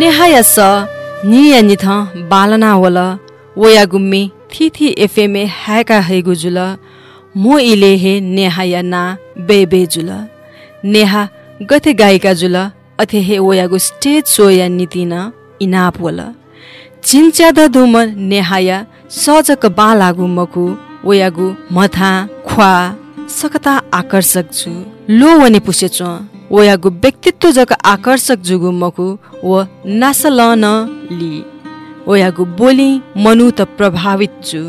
नेहाया स निया निथ बालना वल वया गुम्मी थी थी एफएमए हायका हैगु जुल मो इले हे नेहाया ना बे बे जुल नेहा गथे गायिका जुल अथे हे वयागु स्टेज सो या नितिन इनाप वल चिन्च्याद धुम नेहाया सजक बा लागु मकु वयागु मथा ख्वा सकता आकर्षक छु लो वने पुसेच वयागु व्यक्तित्व जक आकर्षक जुगु मकु व नासल न लि। वयागु बोली मनु त प्रभावित छु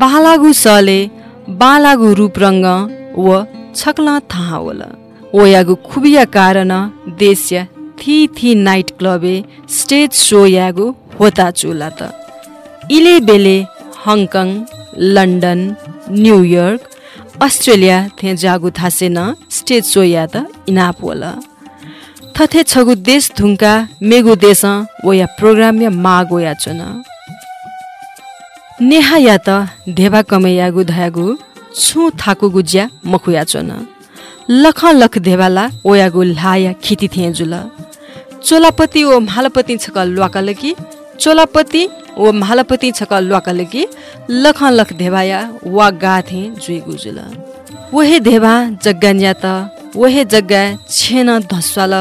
बालागु सले बालागु रूप रङ्ग व छक्ल थाहा वल वयागु खुबिया कारण देश्य थी थी नाइट क्लबे स्टेज सो यागु होता चुला त इले बेले Hong Kong London New York Australia थे जागु थासे न स्टेज सो या त इनाप वल थथे छगु देश धुङ्का मेगु देश या प्रोग्राम या माग या चुन। नेहा या त धेवा कमे यागु धयागु छु थाकु गुज्या मखुया चोन। लख लख धेवाला ओयागु लाया खिति थिए जुल। चोलापति ओ मालपति छक ल्वाकलकी चोलापति ओ मालपति छक ल्वाकलकी लख लख धेवाया वा गा थे जुइ गुजुल। वहे धेवा जग्गा न्या त वहे जग्गा छेन धस्वाल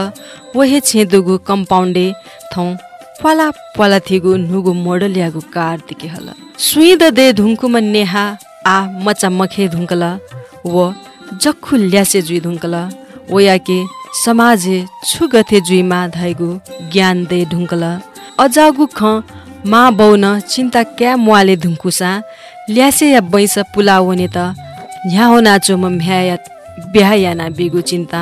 वहे छेदुगु कम्पाउन्डे थौ पला पला थिगु नुगु मोडल यागु कार तिके हल। सुइद दे धुङ्कुमा नेहा आ मचा मखे धुङ्कल व जक्खु ल्यासे जुइ धुङ्कल वयाके समाजे छुगथे जुइमा धैगु ज्ञान दे ढुङ्कल अजागु ख मा बौन चिन्ता क्या मुवाले धुङ्कुसा ल्यासे या बैस पुलावने त ह्याहो नाचो म म्याया ब्यायाना बिगु चिन्ता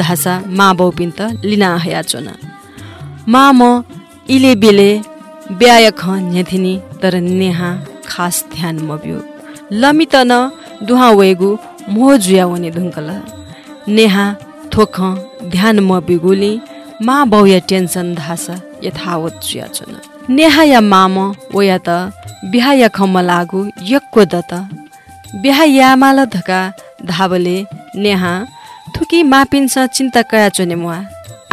धासा मा बौपिन त लिना हयाचोन मा म इले बेले ब्याय ख तर नेहा खास ध्यान मब्यो। लमी त न दुहा वेगु मोह जुया वने धुङ्कल नेहा थोख ध्यान म बिगुली मा बौया टेन्सन धासा यथावत नेहा या माम वया त बिहा या खम लागु यक्को दत। यामाल धका धाबले नेहा थुकी मापिन्छ चिन्ता कया चोने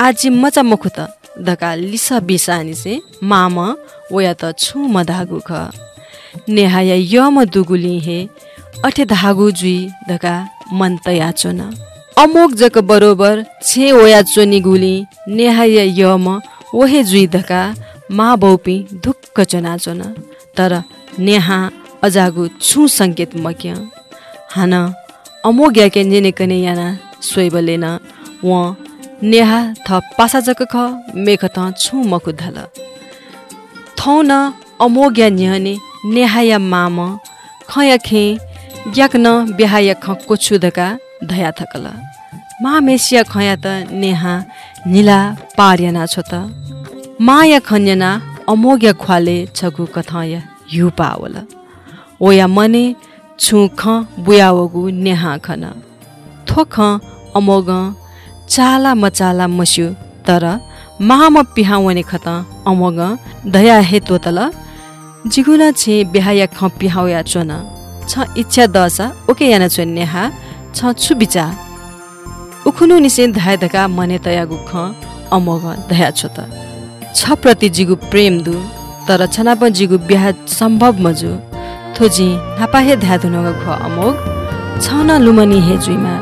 आजी मचा मुखु त धका लिस बिसानी से माम वया त छु म धागु ख। नेहा या य म दुगुली हे अठे धागु जुई धका मन अमोक जक बरोबर छे ओया चोनी गुली नेहा या य म वहे जुई धका मा बौपी धुक्क चोना चोन। तर नेहा अजागु छु सङ्केत मक्य। हान अमोग याके नेने कने याना सोइबलेन व नेहा थ पासा जक ख मेख त छु मकु धल। थौ न अमोग्या न्यहने नेहाया माम खया खे न बिहाया ख कोछुदका धया थकल। मा मेसिया खया त नेहा निला पार्याना छ त। माया खन्यना अमोग्या ख्वाले छगु कथाया यु पावल। ओया मने छु ख बुयावगु नेहा खन। थोख अमोग चाला मचाला मस्यु तर महाम पिहावने खत अमोग दया हेतु तल जिगुना छे बिहाया ख पिहाउया चोन। छ इच्छा दसा ओके याना चोन नेहा छ बिचा उखुनु निसे धाय धका मने तया गुख अमोग दया छ त छ प्रति जिगु प्रेम दु तर छनाप जिगु बिहा सम्भव मजु। थोजी नापाहे ध्याधुनग ख अमोग छ न लुमनी हे जुइमा।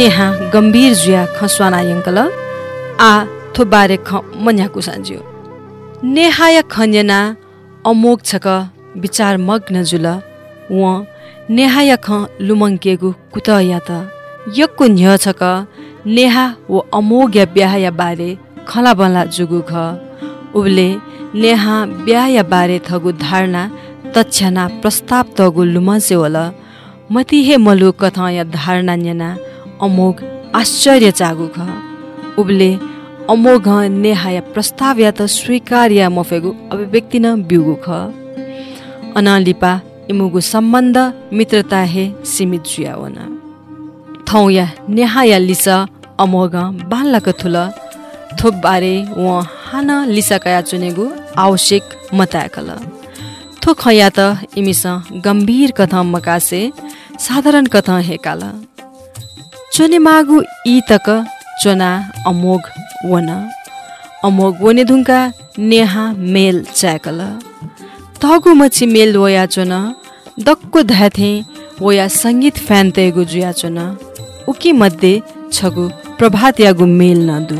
नेहा गम्भीर जुया खस्वाना यङ्कल आ थोबारे ख मन्याकु सान्ज्यो नेहाय खन्यना छक विचार मग्न जुल व नेहाय ख लुमङ्केगु कुत या त यक्कु न्य छक नेहा व या बिहा या बारे खला बला जुगु ख। उबले नेहा बिहा या बारे थगु धारणा तछ्याना प्रस्ताव तगु लुमसे वल मती हे मलु कथा या धारणा न्यना अमोघ आश्चर्य चागु ख उबले अमोघ नेहा या प्रस्ताव या त स्वीकार या मफेगु अभिव्यक्ति न बिउगु ख अनालिपा इमुगु सम्बन्ध मित्रता हे सीमित जुयावन। थौ या नेहा या लिसा अमोघ बालक थुल। थोप बारे व हान लिसा कया चुनेगु आवश्यक मताकल थो खया त इमिस गम्भीर कथा मकासे साधारण कथा हेकाल चोने मागु इ तक चोना अमोघ वन। अमोघ वने धुङ्का नेहा मेल च्याकल। तगु मछि मेल वया चोन दक्को धाथे वया सङ्गीत फ्यान तेगु जुया चोन। उकी मध्ये छगु प्रभात यागु मेल नदु।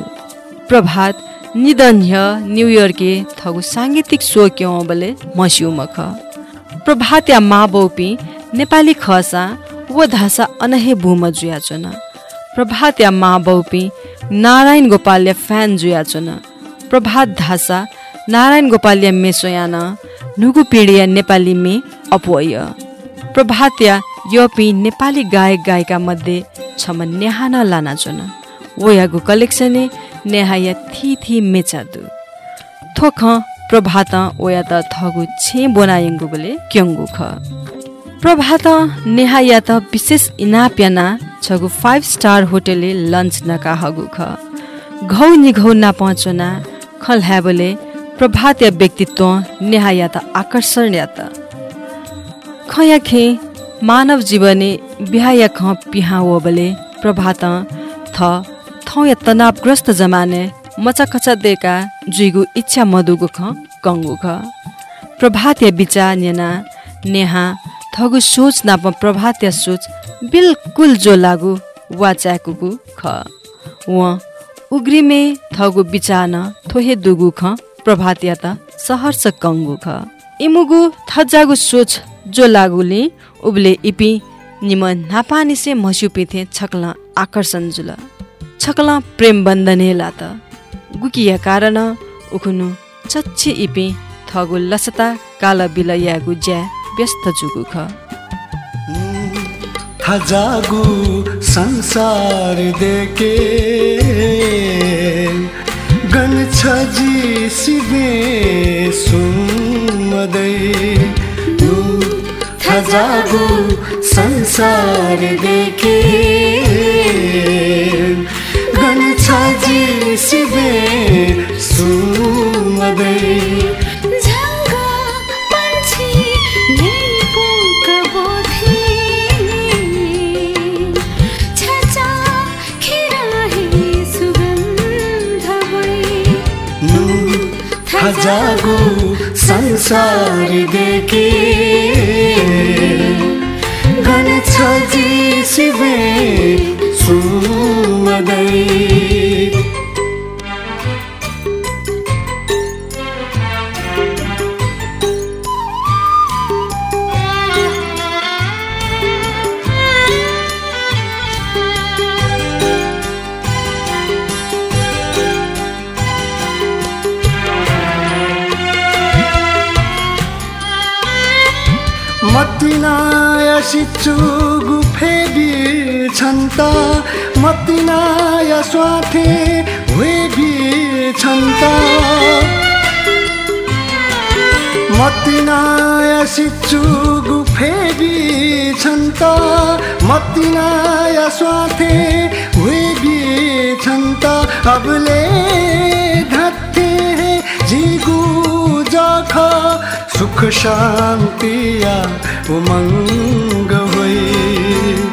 प्रभात निधन्य न्यु इयरके थगु साङ्गीतिक सो क्यौ बले मस्यु मख। प्रभात या मा बौपी नेपाली खसा व धासा अनहे भूम जुया चोन प्रभात या मा बौपी नारायण गोपाल्य फ्यान जुया चोन प्रभात धासा नारायण गोपाल्य मेसोयान नुगु पिँढिया नेपाली मे अपवय। प्रभात्या योपी नेपाली गायक गायिका मध्ये छम नेहान लाना चोन वयागु कलेक्सने नेहाया थी थी मेचादु। थोख प्रभात ओया त थगु छे बोनायङ्गु बोले क्यङ्गु ख प्रभात नेहाया त विशेष इनाप्याना छगु फाइभ स्टार होटेलले लन्च नका हगु ख घौ निघौ ना पहुँचोना खल बोले प्रभात या व्यक्तित्व नेहाया त आकर्षण या त खया खे मानव जीवने बिहाया ख पिहा हो बले प्रभात थ थौ या तनावग्रस्त जमाने मचाखचा देका जुइगु इच्छा मधुगु ख कङ्गु ख प्रभात या बिचा नेना नेहा थगु सोच नाप प्रभात या सोच बिल्कुल जो लागु वाचाकुगु ख। व उग्रिमे थगु बिचान थोहे दुगु ख प्रभात या त सहर्ष कङ्गु ख। इमुगु थजागु सोच जो लागुले उबले इपि निम नापानिसे मस्युपिथे छक्ल आकर्षण जुल। छक्ल प्रेम बन्धनेला त गुकिया कारण उखुनु चच्छी इपि थगु लसता काल बिलयागु ज्या। व्यस्त ख। थजागु संसार देके गण छजी सिबे सुमदै। थजागु संसार देखे। गण छजी सिबे सुमदै। जागो संसार देखे। गण जी शिवे सुमदै सिचुगु फेबी छन्त मतिनाया स्वाथे वेबी छन्त। मतिनाया सिचुगु फेबी छन्त मतिनाया स्वाथे वेबी छन्त। अबले धत्ते जिगु जख सुख शांति उमंग हुई।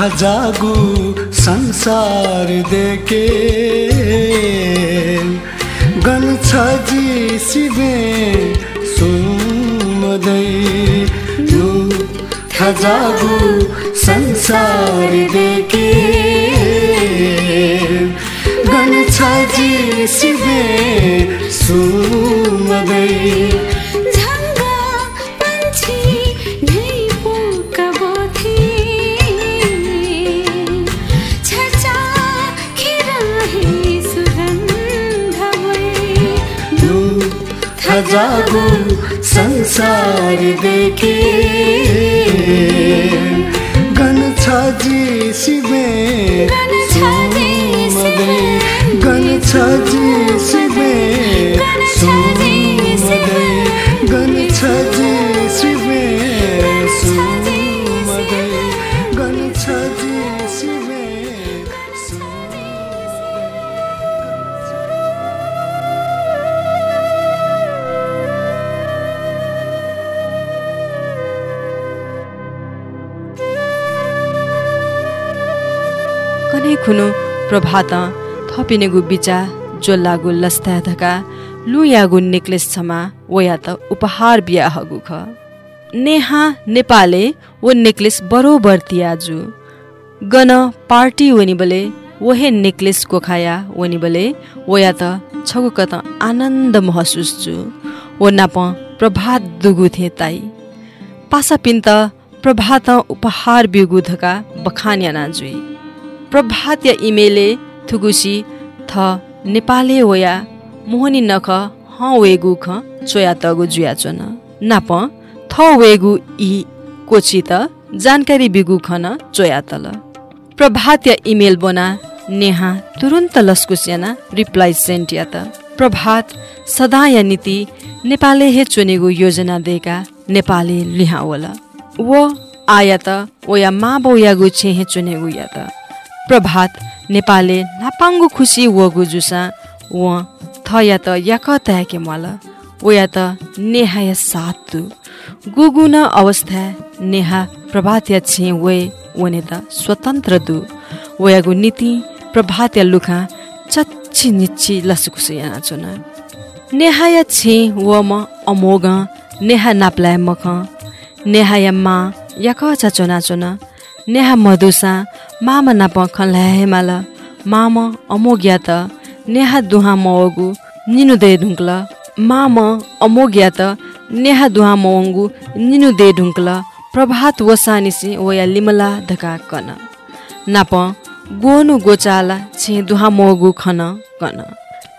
थजागु संसार देखे। गन छजी सिबे सुमदै नु थजागु संसार देखे। गन छजी सिबे सुमदै खजागु संसार देखे। गन छजी सिबे गन छजी गन छजी सुमदै। खुनु प्रभात थपिनेगु बिचा जोल्लागु लस्ता धका लुयागु नेक्लेस छमा वया त उपहार बिहा हगु ख। नेहा नेपाले वो नेक्लेस बरोबर तियाजु। गन पार्टी वनि बले वहे नेक्लेस कोखाया वनि बले वया त छगु कत आनन्द महसुस छु वो नाप प्रभात दुगु थे ताई। पासा पिन्त प्रभात उपहार बिगु धका बखान्या नाजुई प्रभात या इमेले थुगुसी थ नेपाले वया मोहनी नख ह वेगु ख चोया तगु जुया चोन। नाप थ वेगु इ कोची त जानकारी बिगु खन चोया तल। प्रभात या इमेल बोना नेहा तुरुन्त लस्कुस्याना रिप्लाई सेन्ट या त। प्रभात सदा या नीति नेपाले हे चुनेगु योजना देका नेपाले लिहा वला वो आया त वया मा बौयागु छे हे चुनेगु या त। प्रभात नेपाले नापाङ्गु खुसी वगु जुसा व थया त याक तयाके मल वया त नेहा या सातु। गुगु न अवस्था नेहा प्रभात या छे वे वने त स्वतन्त्र दु। वयागु नीति प्रभात या लुखा चच्ची निच्ची लसुकुसु याना चुना नेहा या छे व म अमोग नेहा नाप्लाय मख। नेहा या मा याक चोना चोना नेहा मधुसा मामा नाप खन्लाहे माल माम अमोग्या त नेहा दुहा मवगु निनु दे ढुङ्क्ल माम अमोग्या त नेहा दुहा मवङ्गु निनु दे ढुङ्क्ल प्रभात वसानिसी वया लिमला धका कन। नाप गोनु गोचाला छे दुहा मवगु खन कन।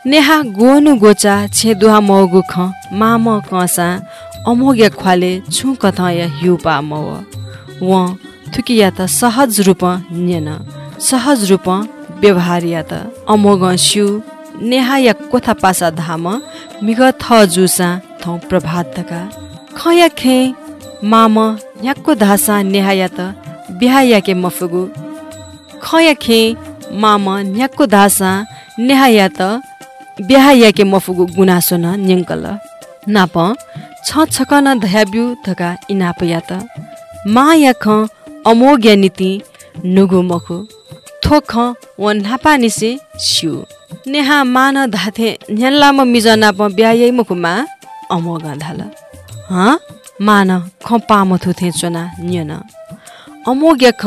नेहा गोनु गोचा छे दुहा मवगु ख माम कसा अमोग्या ख्वाले छु कथ या हिउपा मव। व थुकिया त सहज रूप न्यन सहज रूप व्यवहार या त अमोग स्यु नेहा या कोथा पासा धाम मिग थ जुसा थौ प्रभात तका खया खे माम याक्को धासा नेहा या त बिहा याके मफुगु। खया खे माम न्याक्को धासा नेहा या त बिहा याके मफुगु गुनासो न न्यङ्कल। नाप छ छकन धयाब्यु धका इनाप या त मा या ख अमोग्या नीति नुगु मखु थोख व नापा निसे स्यु नेहा मान धाथे न्याल्लाम मिजना प ब्यायै मुखुमा अमोग धाल। ह? मान ख पामथु थे चोना न्यन। अमोग्या ख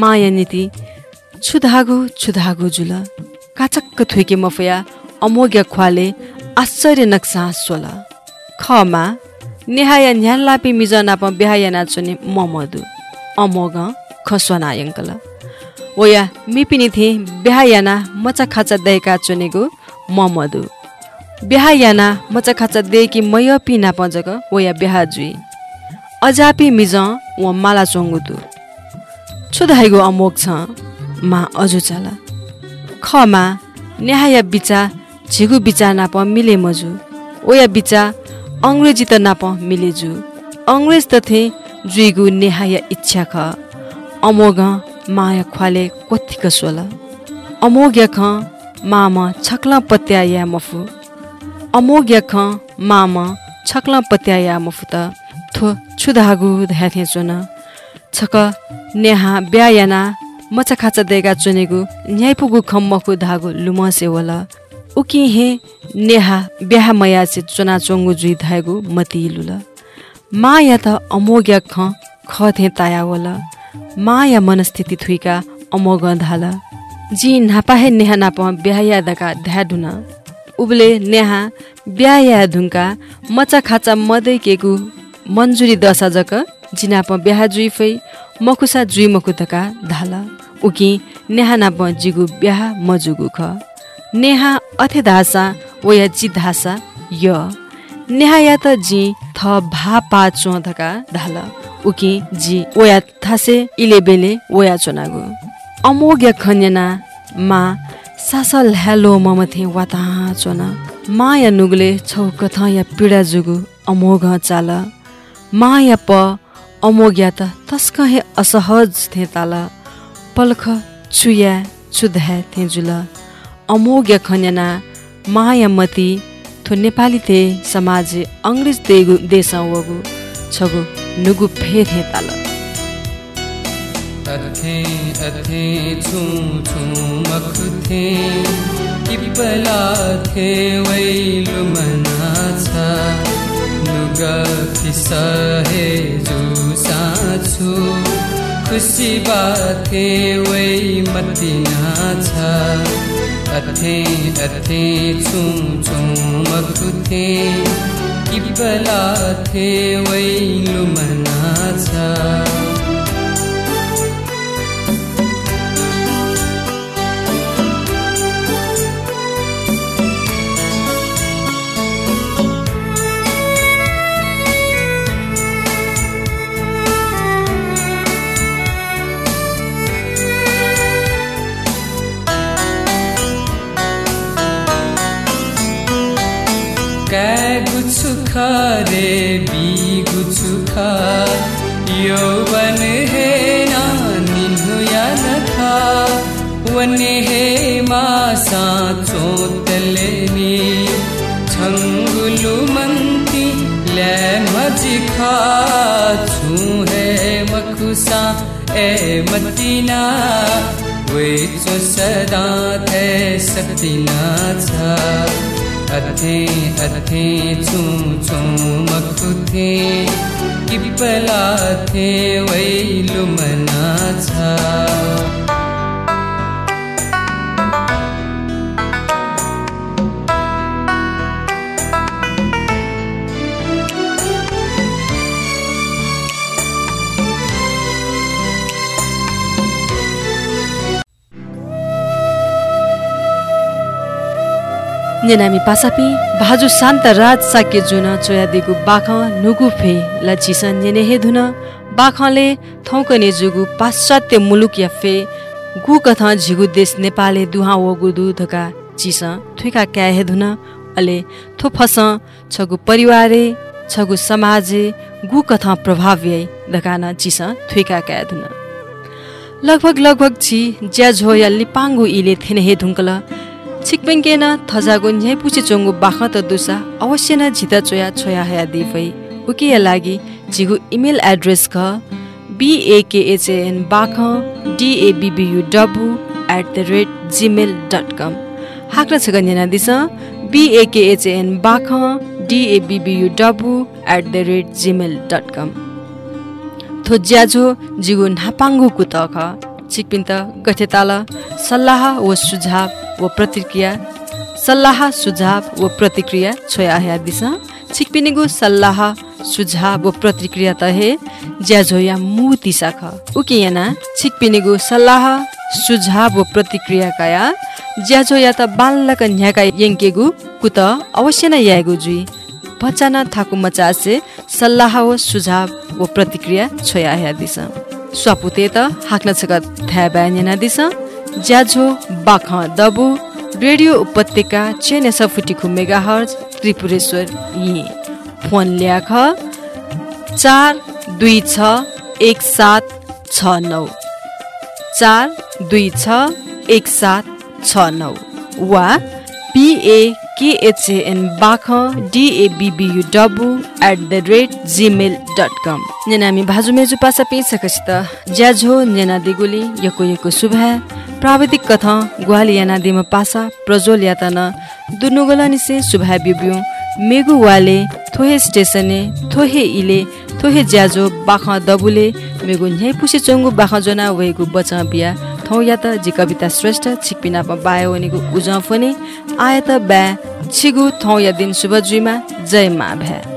माया नीति छुधागु छुधागु जुल। काचक्क थुइके मफया अमोग्या ख्वाले आश्चर्य नक्सा सोल। खमा नेहाया न्याल्लापी मिजना प ब्याया नाचुने ममदु। अमोग खस्वना यङ्कल। ओया मिपिनी थिए बिहायाना मचा खाचा दयका चुनेको ममदु। बिहायाना मचा खाचा देकी मय पिना पजक ओया बिहा जुई अजापी मिज व माला चोङ्गुदु छुधाइगो अमोक छ मा अजु चाला। खमा नेहाया बिचा झिगु बिचा नाप मिले मजु। ओया बिचा अङ्ग्रेजी त नाप मिलेजु। अङ्ग्रेज त थे जुइगु नेहाया इच्छा ख। अमोग माया ख्वाले कोथिक सोल। अमोग्य ख माम छक्ल पत्याया मफु। अमोग्य ख माम छक्ल पत्याया मफु त थो छुधागु ध्याथे चोन छक नेहा ब्यायाना मचा खाचा देगा चुनेगु। न्याइपुगु खम्मको धागो लुमसे वला। उकि हे नेहा ब्याह मया से चुना चोङ्गु जुइ धागु मति लुल। माया त अमोग्या ख थे ताया वला। माया मनस्थिति थुइका अमोग धाल जी नापाहे नेहा नाप ब्याह दका ध्याडुन उबले नेहा ब्याह धुङ्का मचा खाचा मदै केगु। मन्जुरी दशा जक जिनाप ब्याह जुइ फै मकुसा जुइ मकुतका धाल। उकि नेहा नाप जिगु ब्याह मजुगु ख। नेहा अथे धासा वया जि धासा य। नेहा या त जी थ भा पा चोधका धाल। उकि जी वया थासे इले बेले वया चोनागु। अमोग्य खन्यना मा सासल हेलो ममथे वाता चोना। माया नुगले छौ कथा या पीडा जुगु अमोघ चाल। माया प अमोग्या त तस्क हे असहज थे ताल। पल्ख चुया चुध्या थे जुल। अमोग्य खन्यना माया मती थो नेपाली थे समाज अङ्ग्रेज देगु देश वगु छगु नुगु फे थे ताल। अथे अथे छु छु मखुथे पिपला थे वैलु मना छ लुगा फिसहे जुसा छु खुसी बाथे वै मतिना छ अथे अथे छु छु मखुथे पिपला थे वैलु मना रे बी गुछु खा यौवन हे नानिन्हु या नथा वने हे मासा चोतले नि छङ्गुलु मन्ति ल्या मजिखा। छु हे मखुसा ए मतिना। वे चो सदा थे सतिना छ अथे अथे छु छु मखुथे पिपला थे वैलु मना नेनामी पासापी भाजु शान्त राज साके जुन चोयादिगु बाख नुगु फे ल चिसन नेने हे धुन। बाखले थौकने जुगु पाश्चात्य मुलुक या फे। गु कथा झिगु देश नेपाले दुहा वगु धका चिस थुका क्या हे धुन। अले थो फस छगु परिवारे छगु समाजे गु कथा प्रभाव यै धकाना चिस थुका क्या धुन। लगभग लगभग छि ज्या झो या लिपाङ्गु इले थेने हे धुङ्कल। छिकपेङ्केन थजागो न्यायपुची चोङ्गु बाख त दुसा अवश्य न झिता चोया छोया हया दिफै उकिया लागि झिगु इमेल एड्रेस ख BAKHN Bach DABBU W at the rate gmail dot com हाक्न छ दिस BAKHN Bach DABBU at the rate gmail dot com थो ज्याझो जिगु नापाङ्गु कुत ख छिकपिन्त गठेताल सल्लाह व सुझाव व प्रतिक्रिया सल्लाह सुझाव व प्रतिक्रिया छोया हया दिस छिकपिनेगु सल्लाह सुझाव व प्रतिक्रिया त हे ज्याझोया मु तिसा ख उकियाना छिकपिनेगु सल्लाह सुझाव व प्रतिक्रिया काया ज्याझोया त बालक न्याका यङ्केगु कुत अवश्य नै यागु जुई बच्चा न थाकु मचासे सल्लाह व सुझाव व प्रतिक्रिया छोया हया दिस स्वापुते त हाक्न छक थ्या ब्यान्यना दिस। ज्याझो बाख दबु रेडियो उपत्यका चेने सफुटीखु मेगा हर्ज त्रिपुरेश्वर यी। फोन ल्याख चार दुई छ एक सात छ नौ। चार दुई छ एक सात छ नौ वा KHN Bach DABBU at the rate gmail dot com नेना हामी भाजु मेजु पासा ज्याझो नेना दिगुली यको यको शुभा प्राविधिक कथा ग्वाली याना दिम पासा प्रज्वल यातन दुनुगोला निसे शुभा बिब्यु मेगु वाले थोहे स्टेसने थोहे इले थोहे ज्याजो बाख दबुले मेगु न्याय पुसे चङ्गु बाख जना वेगु बचा बिया थौ या त जी कविता श्रेष्ठ छिकपिनापा बायो वनेगु उज फने आय त ब्या छिगु थौ या दिन शुभ जुइमा जय मा भ्या